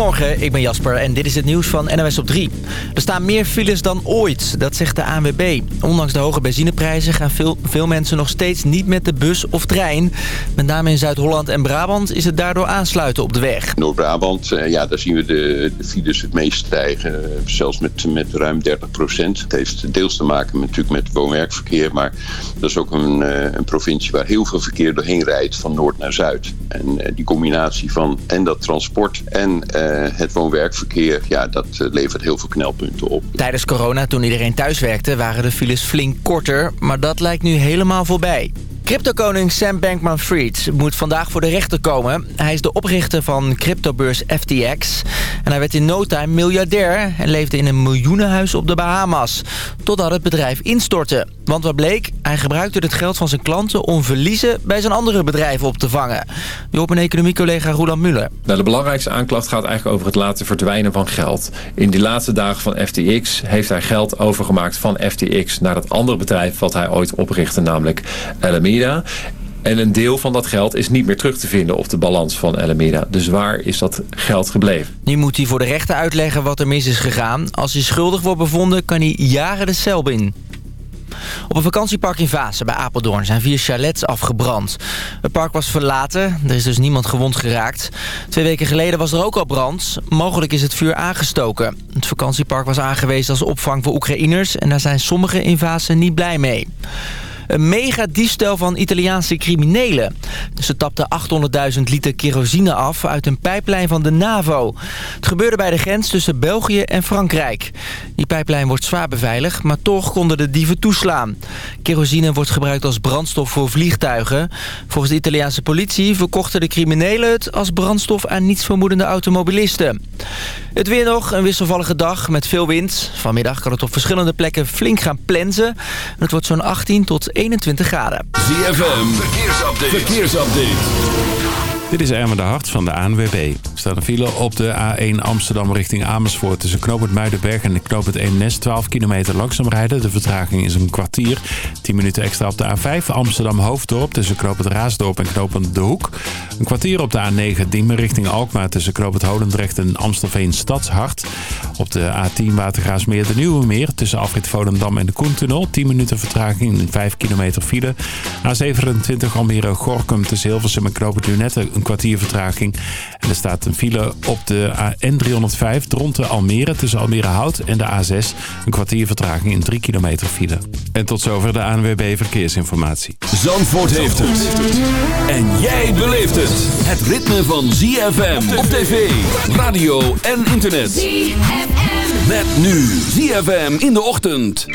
Goedemorgen, ik ben Jasper en dit is het nieuws van NOS op 3. Er staan meer files dan ooit, dat zegt de ANWB. Ondanks de hoge benzineprijzen gaan veel, veel mensen nog steeds niet met de bus of trein. Met name in Zuid-Holland en Brabant is het daardoor aansluiten op de weg. Noord-Brabant, eh, ja, daar zien we de, de files het meest stijgen. eh, Zelfs met, met ruim 30 procent. Het heeft deels te maken met, natuurlijk met woon-werkverkeer. Maar dat is ook een, eh, een provincie waar heel veel verkeer doorheen rijdt van noord naar zuid. En die combinatie van en dat transport en het woon-werkverkeer... ja, dat eh, levert heel veel knelpunten op. Tijdens corona, toen iedereen thuis werkte, waren de files flink korter. Maar dat lijkt nu helemaal voorbij. Cryptokoning Sam Bankman-Fried moet vandaag voor de rechter komen. Hij is de oprichter van cryptobeurs FTX. En hij werd in no time miljardair en leefde in een miljoenenhuis op de Bahama's. Totdat het bedrijf instortte. Want wat bleek? Hij gebruikte het geld van zijn klanten om verliezen bij zijn andere bedrijven op te vangen. Nu op economiecollega Roland Muller. Nou, de belangrijkste aanklacht gaat eigenlijk over het laten verdwijnen van geld. In die laatste dagen van FTX heeft hij geld overgemaakt van FTX naar dat andere bedrijf wat hij ooit oprichtte, namelijk En een deel van dat geld is niet meer terug te vinden op de balans van Alameda. Dus waar is dat geld gebleven? Nu moet hij voor de rechter uitleggen wat er mis is gegaan. Als hij schuldig wordt bevonden, kan hij jaren de cel in. Op een vakantiepark in Vaassen bij Apeldoorn zijn vier chalets afgebrand. Het park was verlaten, er is dus niemand gewond geraakt. Twee weken geleden was er ook al brand. Mogelijk is het vuur aangestoken. Het vakantiepark was aangewezen als opvang voor Oekraïners... en daar zijn sommigen in Vaassen niet blij mee. Een mega diefstal van Italiaanse criminelen. Ze tapten 800.000 liter kerosine af uit een pijplijn van de NAVO. Het gebeurde bij de grens tussen België en Frankrijk. Die pijplijn wordt zwaar beveiligd, maar toch konden de dieven toeslaan. Kerosine wordt gebruikt als brandstof voor vliegtuigen. Volgens de Italiaanse politie verkochten de criminelen het als brandstof aan nietsvermoedende automobilisten. Het weer nog, een wisselvallige dag met veel wind. Vanmiddag kan het op verschillende plekken flink gaan plensen. Het wordt zo'n 18 tot 21 graden. ZFM, verkeersupdate. verkeersupdate. Dit is Ermen de Hart van de ANWB. Er staat een file op de A1 Amsterdam richting Amersfoort... tussen knooppunt Muidenberg en knooppunt Eemnes. 12 kilometer langzaam rijden. De vertraging is een kwartier. 10 minuten extra op de A5 Amsterdam-Hoofddorp... tussen knooppunt Raasdorp en knooppunt De Hoek. Een kwartier op de A9 Diemen richting Alkmaar... tussen knooppunt Holendrecht en Amstelveen Stadshart. Op de A10 Watergraafsmeer de Nieuwe Meer... tussen Afrit Volendam en de Koentunnel. 10 minuten vertraging, 5 kilometer file. A27 Almere-Gorkum tussen Hilversum en knooppunt Lunette een kwartier vertraging. En er staat een file op de N305 Dronten Almere tussen Almere Hout en de A6. Een kwartier vertraging in 3 kilometer file. En tot zover de ANWB Verkeersinformatie. Zandvoort heeft het. En jij beleeft het. Het ritme van ZFM op tv, radio en internet. ZFM. Met nu ZFM in de ochtend.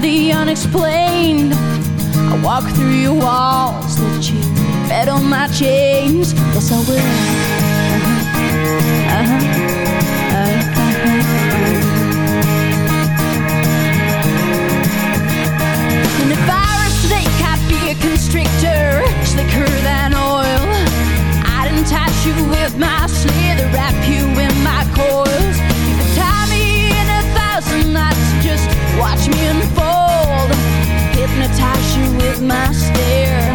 the unexplained. I walk through your walls Let you fed on my chains. Yes, I will. Uh-huh. Uh-huh. And if I were a snake, I'd be a constrictor, slicker than oil. I'd entice you with my slither, wrap you in hypnotize you with my stare.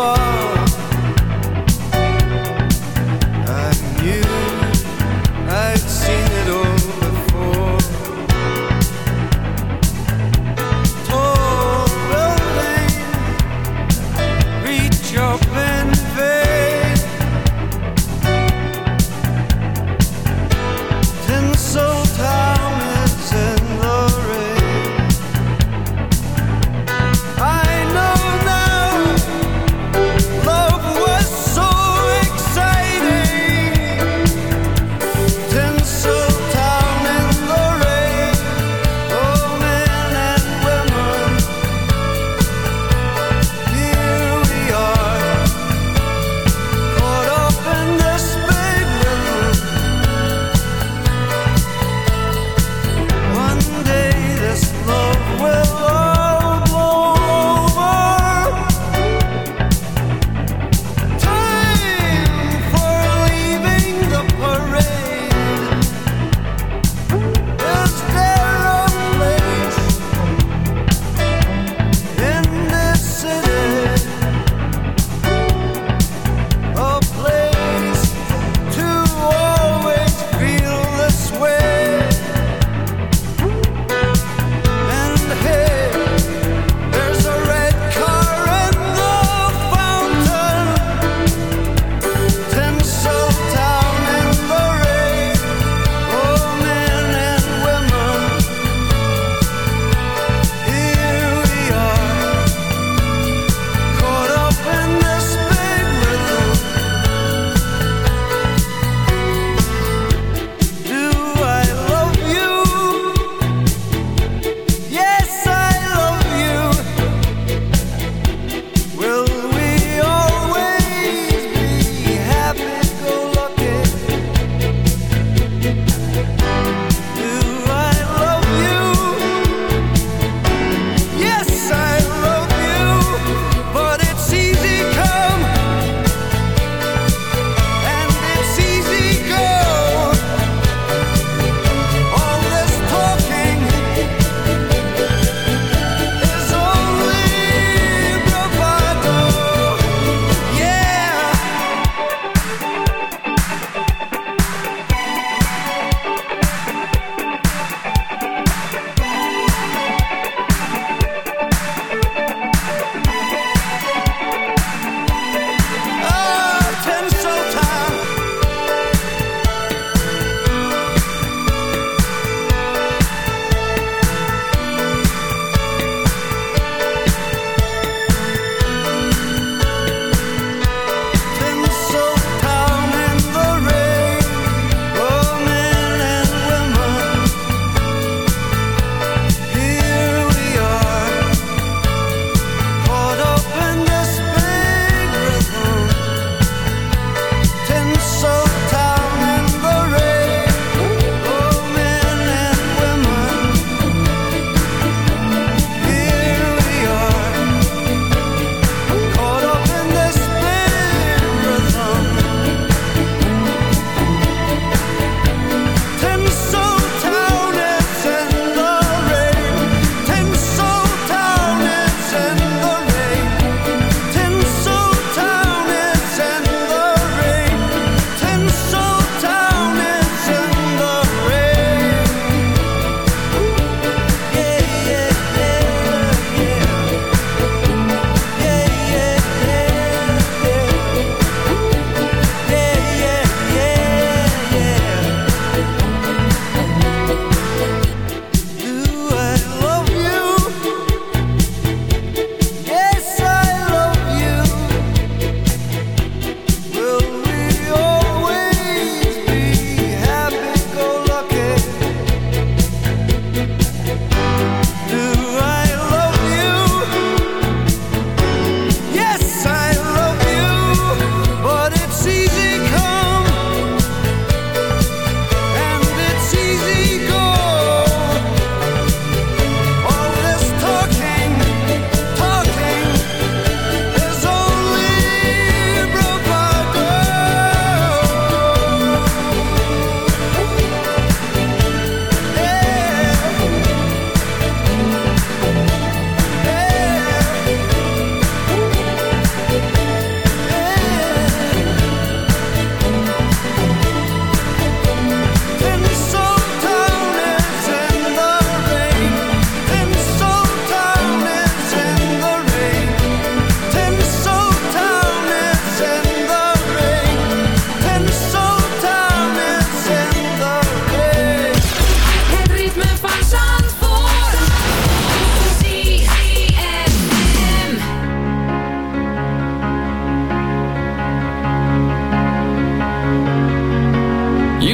fora.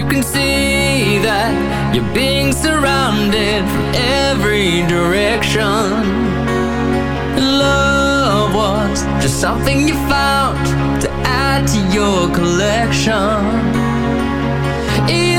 can see that you're being surrounded from every direction. Love was just something you found to add to your collection. It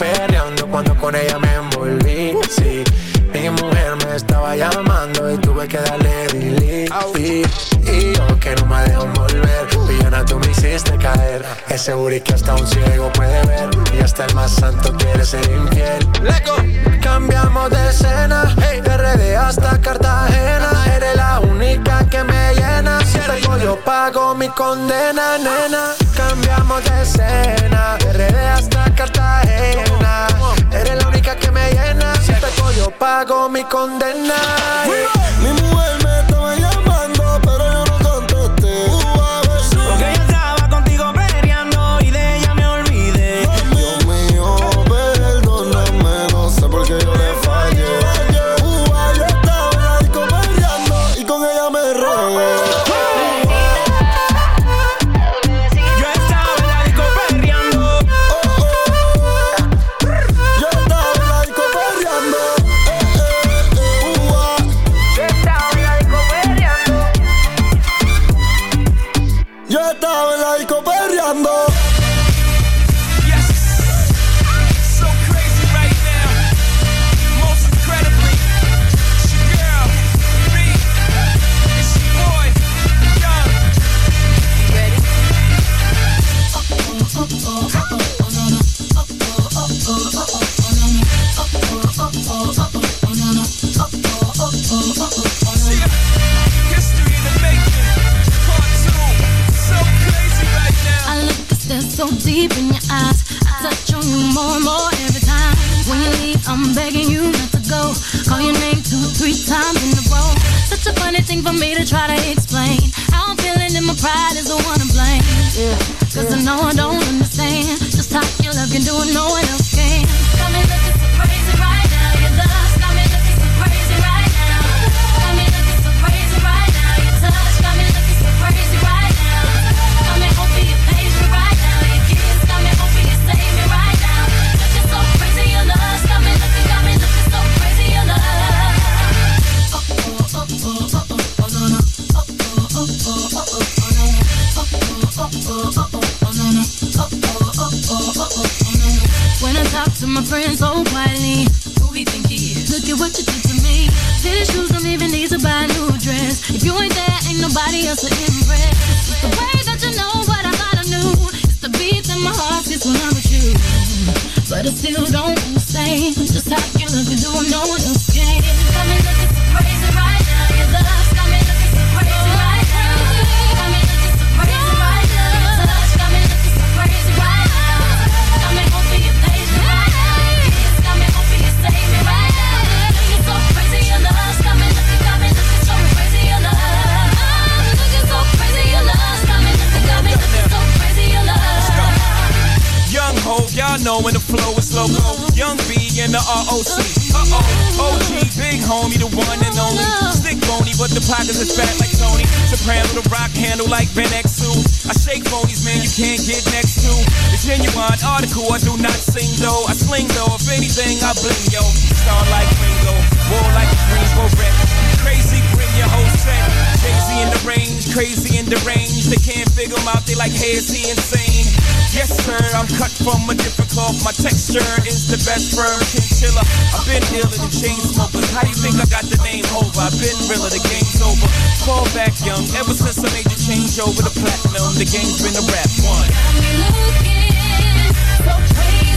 perreando cuando con ella me envolví. Sí, mi mujer me estaba llamando y tuve que darle delete. Y yo que no me dejo volver, pillona tú me hiciste caer. Ese booty que hasta un ciego puede ver y hasta el más santo quiere ser infiel. Leco, cambiamos de escena, hey. de RD hasta Cartagena. Eres la única que me llena. Si te yo pago mi condena, nena. Cambiamos de escena, de RD hasta Cartagena. Eres la única que me llena. Si te yo pago mi condena. Mi mujer deep in your eyes. I touch on you more and more every time. When you leave, I'm begging you not to go. Call your name two, three times in a row. Such a funny thing for me to try to mind article. I do not sing though. I sling though. If anything, I bling yo. Star like Ringo, war like a rainbow wreck. Crazy, bring your whole set. Crazy in the range, crazy in the range. They can't figure him out. They like, hey, is he insane? Yes, sir, I'm cut from a different cloth. My texture is the best firm chinchilla. I've been ill in the chain smokers. How do you think I got the name over? I've been real, the game's over. Fall back young, ever since I made the change over the platinum. The game's been a rap one.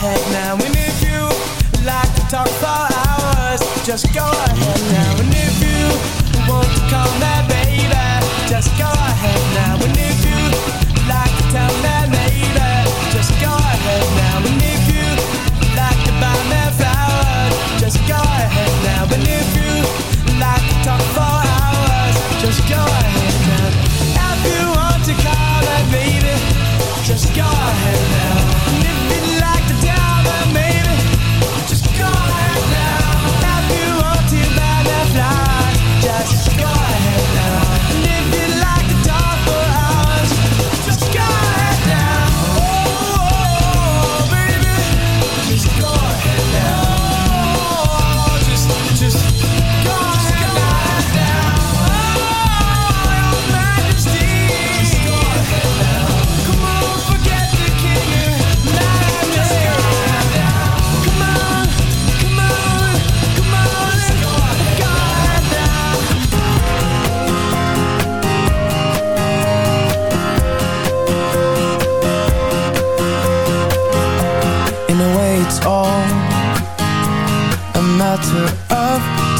ahead now. And if you like to talk for hours, just go ahead now.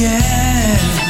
yeah.